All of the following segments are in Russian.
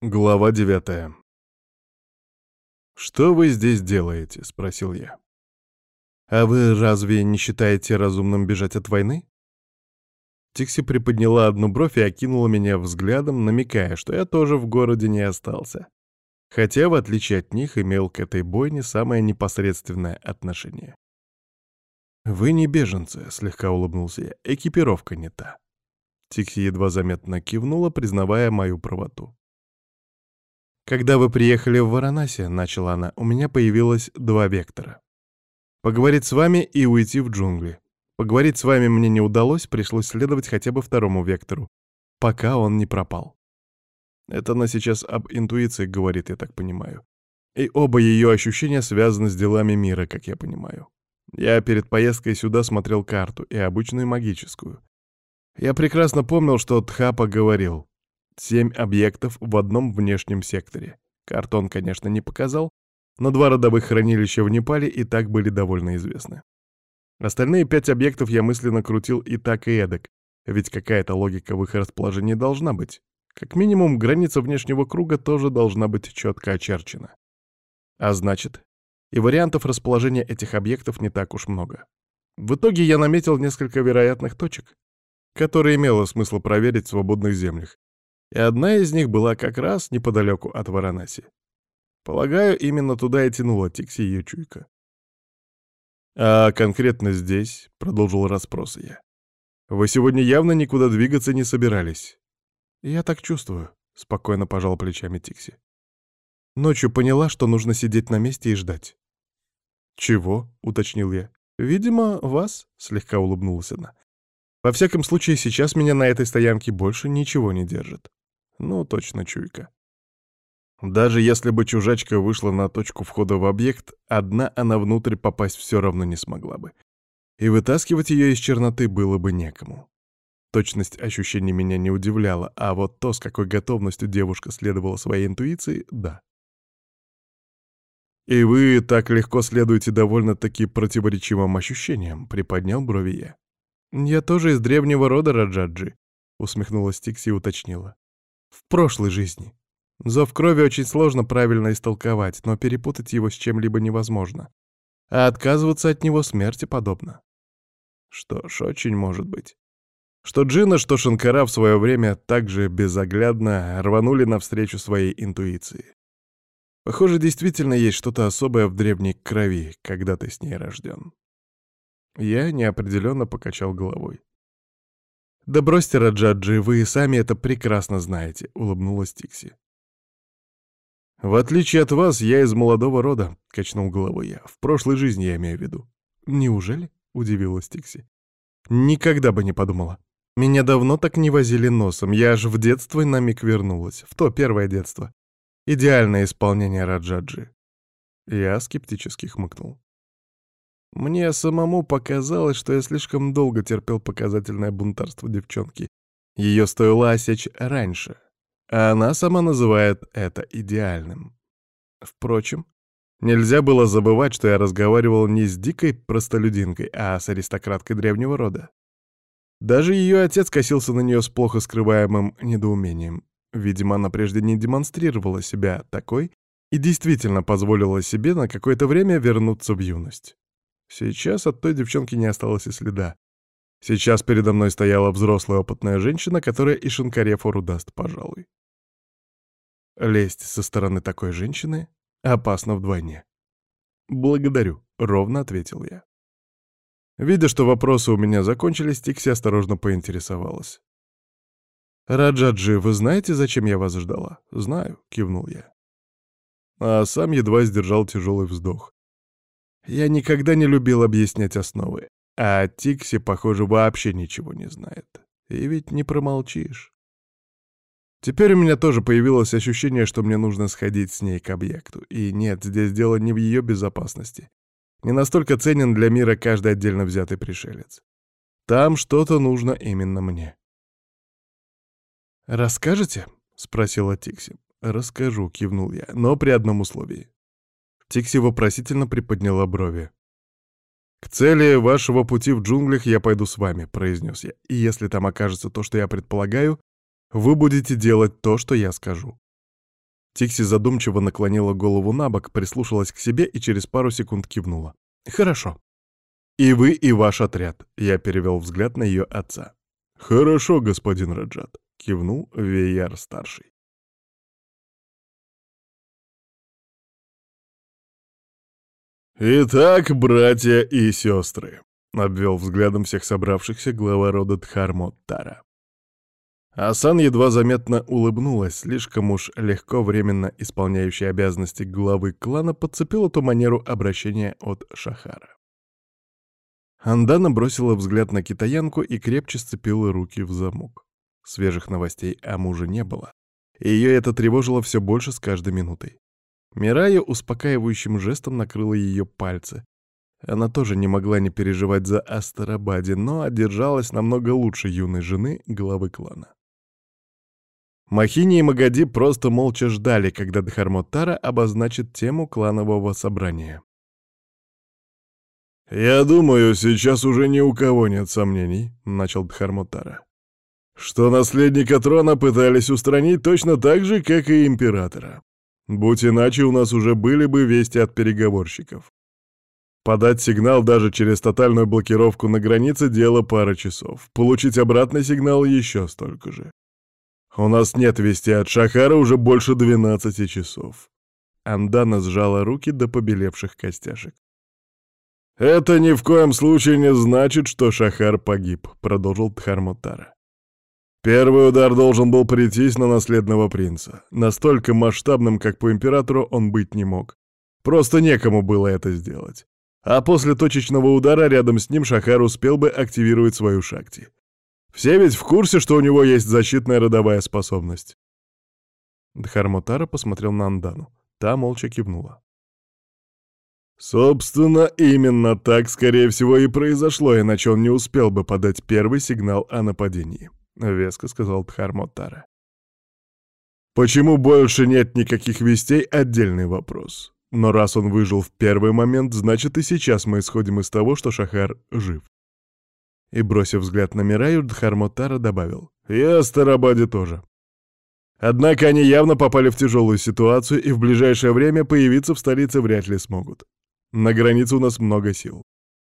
Глава девятая. «Что вы здесь делаете?» — спросил я. «А вы разве не считаете разумным бежать от войны?» Тикси приподняла одну бровь и окинула меня взглядом, намекая, что я тоже в городе не остался. Хотя, в отличие от них, имел к этой бойне самое непосредственное отношение. «Вы не беженцы», — слегка улыбнулся я, — «экипировка не та». Тикси едва заметно кивнула, признавая мою правоту. «Когда вы приехали в Варанаси, — начала она, — у меня появилось два вектора. Поговорить с вами и уйти в джунгли. Поговорить с вами мне не удалось, пришлось следовать хотя бы второму вектору, пока он не пропал. Это она сейчас об интуиции говорит, я так понимаю. И оба ее ощущения связаны с делами мира, как я понимаю. Я перед поездкой сюда смотрел карту, и обычную, и магическую. Я прекрасно помнил, что Тхапа говорил. Семь объектов в одном внешнем секторе. Картон, конечно, не показал, но два родовых хранилища в Непале и так были довольно известны. Остальные пять объектов я мысленно крутил и так, и эдак, ведь какая-то логика в их расположении должна быть. Как минимум, граница внешнего круга тоже должна быть четко очерчена. А значит, и вариантов расположения этих объектов не так уж много. В итоге я наметил несколько вероятных точек, которые имело смысл проверить в свободных землях, и одна из них была как раз неподалеку от Варанаси. Полагаю, именно туда и тянула Тикси ее чуйка. «А конкретно здесь», — продолжил расспрос я, — «вы сегодня явно никуда двигаться не собирались». «Я так чувствую», — спокойно пожал плечами Тикси. Ночью поняла, что нужно сидеть на месте и ждать. «Чего?» — уточнил я. «Видимо, вас», — слегка улыбнулась она. «Во всяком случае, сейчас меня на этой стоянке больше ничего не держит». Ну, точно чуйка. Даже если бы чужачка вышла на точку входа в объект, одна она внутрь попасть все равно не смогла бы. И вытаскивать ее из черноты было бы некому. Точность ощущений меня не удивляла, а вот то, с какой готовностью девушка следовала своей интуиции, да. «И вы так легко следуете довольно-таки противоречивым ощущениям», — приподнял брови я. «Я тоже из древнего рода Раджаджи», — усмехнулась Тикси и уточнила. В прошлой жизни. Зов крови очень сложно правильно истолковать, но перепутать его с чем-либо невозможно. А отказываться от него смерти подобно. Что ж, очень может быть. Что Джина, что Шанкара в свое время также безоглядно рванули навстречу своей интуиции. Похоже, действительно есть что-то особое в древней крови, когда ты с ней рожден. Я неопределенно покачал головой. «Да бросьте, Раджаджи, вы и сами это прекрасно знаете», — улыбнулась Тикси. «В отличие от вас, я из молодого рода», — качнул головой я. «В прошлой жизни я имею в виду». «Неужели?» — удивилась Тикси. «Никогда бы не подумала. Меня давно так не возили носом, я аж в детство на миг вернулась, в то первое детство. Идеальное исполнение Раджаджи». Я скептически хмыкнул. Мне самому показалось, что я слишком долго терпел показательное бунтарство девчонки. Ее стоило осечь раньше, а она сама называет это идеальным. Впрочем, нельзя было забывать, что я разговаривал не с дикой простолюдинкой, а с аристократкой древнего рода. Даже ее отец косился на нее с плохо скрываемым недоумением. Видимо, она прежде не демонстрировала себя такой и действительно позволила себе на какое-то время вернуться в юность. Сейчас от той девчонки не осталось и следа. Сейчас передо мной стояла взрослая опытная женщина, которая и шинкаре фору даст, пожалуй. Лезть со стороны такой женщины опасно вдвойне. «Благодарю», — ровно ответил я. Видя, что вопросы у меня закончились, Тикси осторожно поинтересовалась. «Раджаджи, вы знаете, зачем я вас ждала?» «Знаю», — кивнул я. А сам едва сдержал тяжелый вздох. Я никогда не любил объяснять основы, а Тикси, похоже, вообще ничего не знает. И ведь не промолчишь. Теперь у меня тоже появилось ощущение, что мне нужно сходить с ней к объекту. И нет, здесь дело не в ее безопасности. Не настолько ценен для мира каждый отдельно взятый пришелец. Там что-то нужно именно мне. «Расскажете?» — спросила Тикси. «Расскажу», — кивнул я, — «но при одном условии». Тикси вопросительно приподняла брови. «К цели вашего пути в джунглях я пойду с вами», — произнес я. «И если там окажется то, что я предполагаю, вы будете делать то, что я скажу». Тикси задумчиво наклонила голову на бок, прислушалась к себе и через пару секунд кивнула. «Хорошо. И вы, и ваш отряд», — я перевел взгляд на ее отца. «Хорошо, господин Раджат», — кивнул Вейяр-старший. «Итак, братья и сестры», — обвел взглядом всех собравшихся глава рода Дхармоттара. Асан едва заметно улыбнулась, слишком уж легко временно исполняющая обязанности главы клана подцепил эту манеру обращения от Шахара. Андана бросила взгляд на китаянку и крепче сцепила руки в замок. Свежих новостей о муже не было, и ее это тревожило все больше с каждой минутой. Мирая успокаивающим жестом накрыла ее пальцы. Она тоже не могла не переживать за Астарабаде, но одержалась намного лучше юной жены главы клана. Махини и Магади просто молча ждали, когда Дхармотара обозначит тему кланового собрания. «Я думаю, сейчас уже ни у кого нет сомнений», — начал Дхармотара, «что наследника трона пытались устранить точно так же, как и императора. Будь иначе, у нас уже были бы вести от переговорщиков. Подать сигнал даже через тотальную блокировку на границе — дело пары часов. Получить обратный сигнал — еще столько же. У нас нет вести от Шахара уже больше 12 часов. Андана сжала руки до побелевших костяшек. «Это ни в коем случае не значит, что Шахар погиб», — продолжил Тхармотара. «Первый удар должен был прийтись на наследного принца. Настолько масштабным, как по императору, он быть не мог. Просто некому было это сделать. А после точечного удара рядом с ним Шахар успел бы активировать свою шакти. Все ведь в курсе, что у него есть защитная родовая способность. Дхармотара посмотрел на Андану. Та молча кивнула. Собственно, именно так, скорее всего, и произошло, иначе он не успел бы подать первый сигнал о нападении, — веско сказал Дхармотара. Почему больше нет никаких вестей — отдельный вопрос. Но раз он выжил в первый момент, значит и сейчас мы исходим из того, что Шахар жив. И, бросив взгляд на Мираю, Дхармотара добавил. «И Астарабаде тоже. Однако они явно попали в тяжелую ситуацию и в ближайшее время появиться в столице вряд ли смогут. На границе у нас много сил.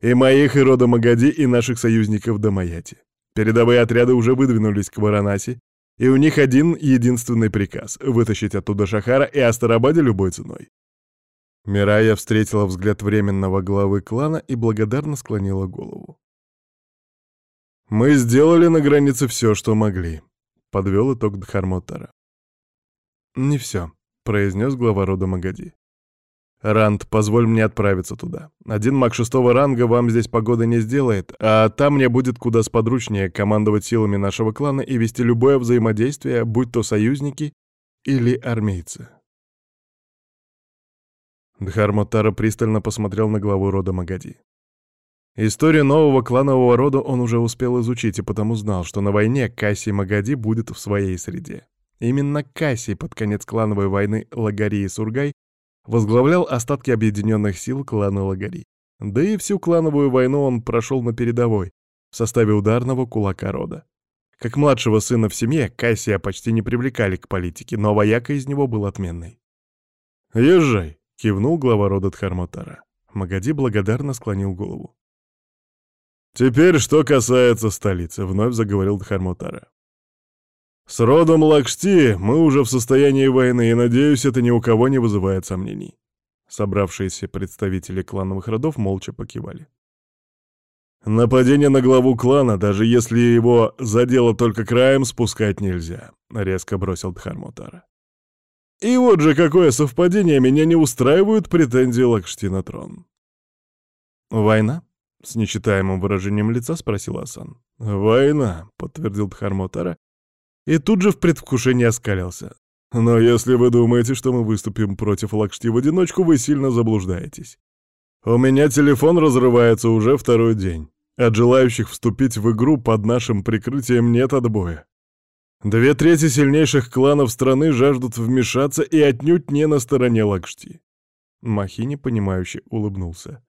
И моих, и рода Магади, и наших союзников Дамаяти. Передовые отряды уже выдвинулись к Варанаси, и у них один единственный приказ — вытащить оттуда Шахара и Астарабаде любой ценой. Мирая встретила взгляд временного главы клана и благодарно склонила голову. «Мы сделали на границе все, что могли», — подвел итог Дхармотара. «Не все», — произнес глава рода Магади. «Ранд, позволь мне отправиться туда. Один маг шестого ранга вам здесь погоды не сделает, а там мне будет куда сподручнее командовать силами нашего клана и вести любое взаимодействие, будь то союзники или армейцы». Дхармотара пристально посмотрел на главу рода Магади. Историю нового кланового рода он уже успел изучить и потому знал, что на войне Кассий Магади будет в своей среде. Именно Кассий под конец клановой войны Лагари и Сургай возглавлял остатки объединенных сил клана Лагари. Да и всю клановую войну он прошел на передовой, в составе ударного кулака рода. Как младшего сына в семье, Кассия почти не привлекали к политике, но вояка из него был отменный. «Езжай!» — кивнул глава рода Дхармотара. Магади благодарно склонил голову. «Теперь, что касается столицы», — вновь заговорил Дхармотара. «С родом Лакшти мы уже в состоянии войны, и, надеюсь, это ни у кого не вызывает сомнений». Собравшиеся представители клановых родов молча покивали. «Нападение на главу клана, даже если его задело только краем, спускать нельзя», — резко бросил Дхармотара. «И вот же какое совпадение, меня не устраивают претензии Лакшти на трон». «Война?» С нечитаемым выражением лица спросил Асан. «Война», — подтвердил Дхармотара, и тут же в предвкушении оскалился. «Но если вы думаете, что мы выступим против Лакшти в одиночку, вы сильно заблуждаетесь. У меня телефон разрывается уже второй день. От желающих вступить в игру под нашим прикрытием нет отбоя. Две трети сильнейших кланов страны жаждут вмешаться и отнюдь не на стороне Лакшти». Махини, понимающе улыбнулся.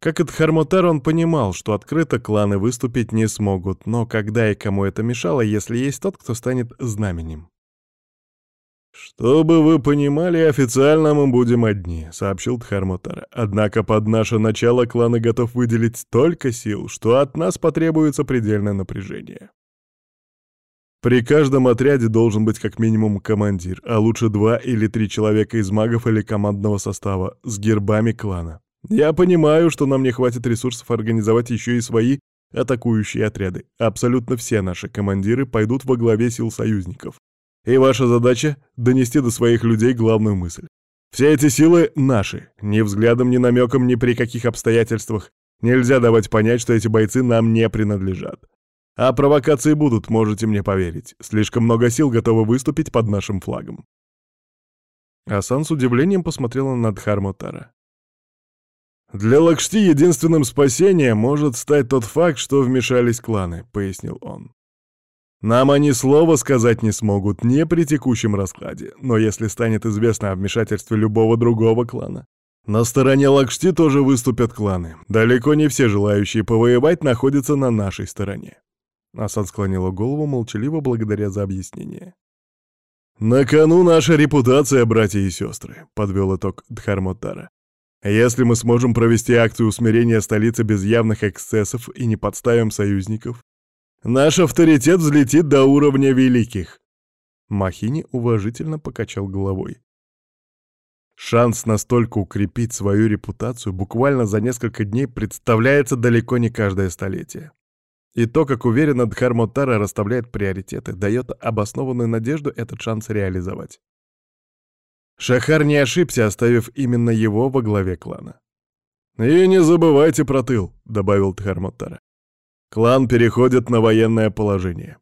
Как и Тхармотар, он понимал, что открыто кланы выступить не смогут, но когда и кому это мешало, если есть тот, кто станет знаменем? «Чтобы вы понимали, официально мы будем одни», — сообщил Дхармотара. «Однако под наше начало кланы готов выделить столько сил, что от нас потребуется предельное напряжение. При каждом отряде должен быть как минимум командир, а лучше два или три человека из магов или командного состава с гербами клана. Я понимаю, что нам не хватит ресурсов организовать еще и свои атакующие отряды. Абсолютно все наши командиры пойдут во главе сил союзников. И ваша задача — донести до своих людей главную мысль. Все эти силы наши. Ни взглядом, ни намеком, ни при каких обстоятельствах. Нельзя давать понять, что эти бойцы нам не принадлежат. А провокации будут, можете мне поверить. Слишком много сил готовы выступить под нашим флагом. Асан с удивлением посмотрела на Дхармотара. «Для Лакшти единственным спасением может стать тот факт, что вмешались кланы», — пояснил он. Нам они слова сказать не смогут не при текущем раскладе, но если станет известно о вмешательстве любого другого клана, на стороне Лакшти тоже выступят кланы. Далеко не все желающие повоевать находятся на нашей стороне. Асан склонила голову, молчаливо благодаря за объяснение. «На кону наша репутация, братья и сестры», — подвел итог Дхармотара. «Если мы сможем провести акцию усмирения столицы без явных эксцессов и не подставим союзников, Наш авторитет взлетит до уровня великих. Махини уважительно покачал головой. Шанс настолько укрепить свою репутацию буквально за несколько дней представляется далеко не каждое столетие. И то, как уверенно Дхармотара расставляет приоритеты, дает обоснованную надежду этот шанс реализовать. Шахар не ошибся, оставив именно его во главе клана. «И не забывайте про тыл», — добавил Дхармотара. Клан переходит на военное положение.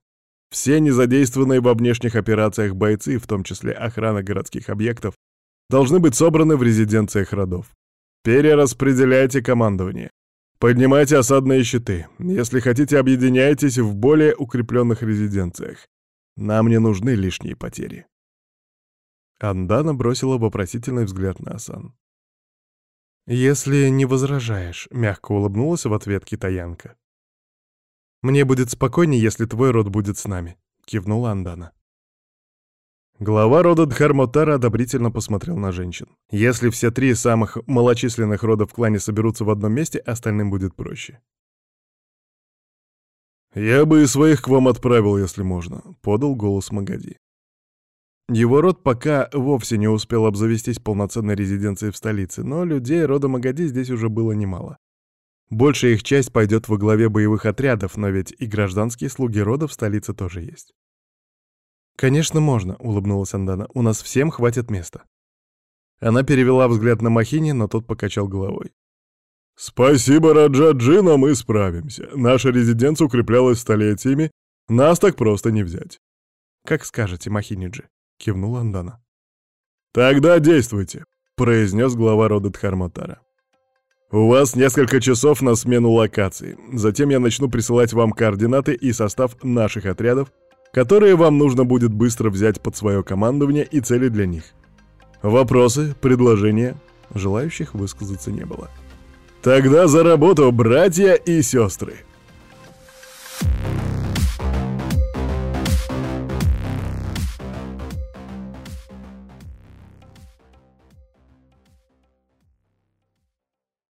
Все незадействованные во внешних операциях бойцы, в том числе охрана городских объектов, должны быть собраны в резиденциях родов. Перераспределяйте командование. Поднимайте осадные щиты. Если хотите, объединяйтесь в более укрепленных резиденциях. Нам не нужны лишние потери. Андана бросила вопросительный взгляд на Асан. «Если не возражаешь», — мягко улыбнулась в ответ китаянка. «Мне будет спокойнее, если твой род будет с нами», — кивнула Андана. Глава рода Дхармотара одобрительно посмотрел на женщин. Если все три самых малочисленных рода в клане соберутся в одном месте, остальным будет проще. «Я бы и своих к вам отправил, если можно», — подал голос Магади. Его род пока вовсе не успел обзавестись полноценной резиденцией в столице, но людей рода Магади здесь уже было немало. Большая их часть пойдет во главе боевых отрядов, но ведь и гражданские слуги рода в столице тоже есть. «Конечно, можно», — улыбнулась Андана. «У нас всем хватит места». Она перевела взгляд на Махини, но тот покачал головой. «Спасибо, Раджа но мы справимся. Наша резиденция укреплялась столетиями, нас так просто не взять». «Как скажете, Махиниджи», — кивнула Андана. «Тогда действуйте», — произнес глава рода Дхарматара. У вас несколько часов на смену локации. Затем я начну присылать вам координаты и состав наших отрядов, которые вам нужно будет быстро взять под свое командование и цели для них. Вопросы, предложения? Желающих высказаться не было. Тогда за работу, братья и сестры!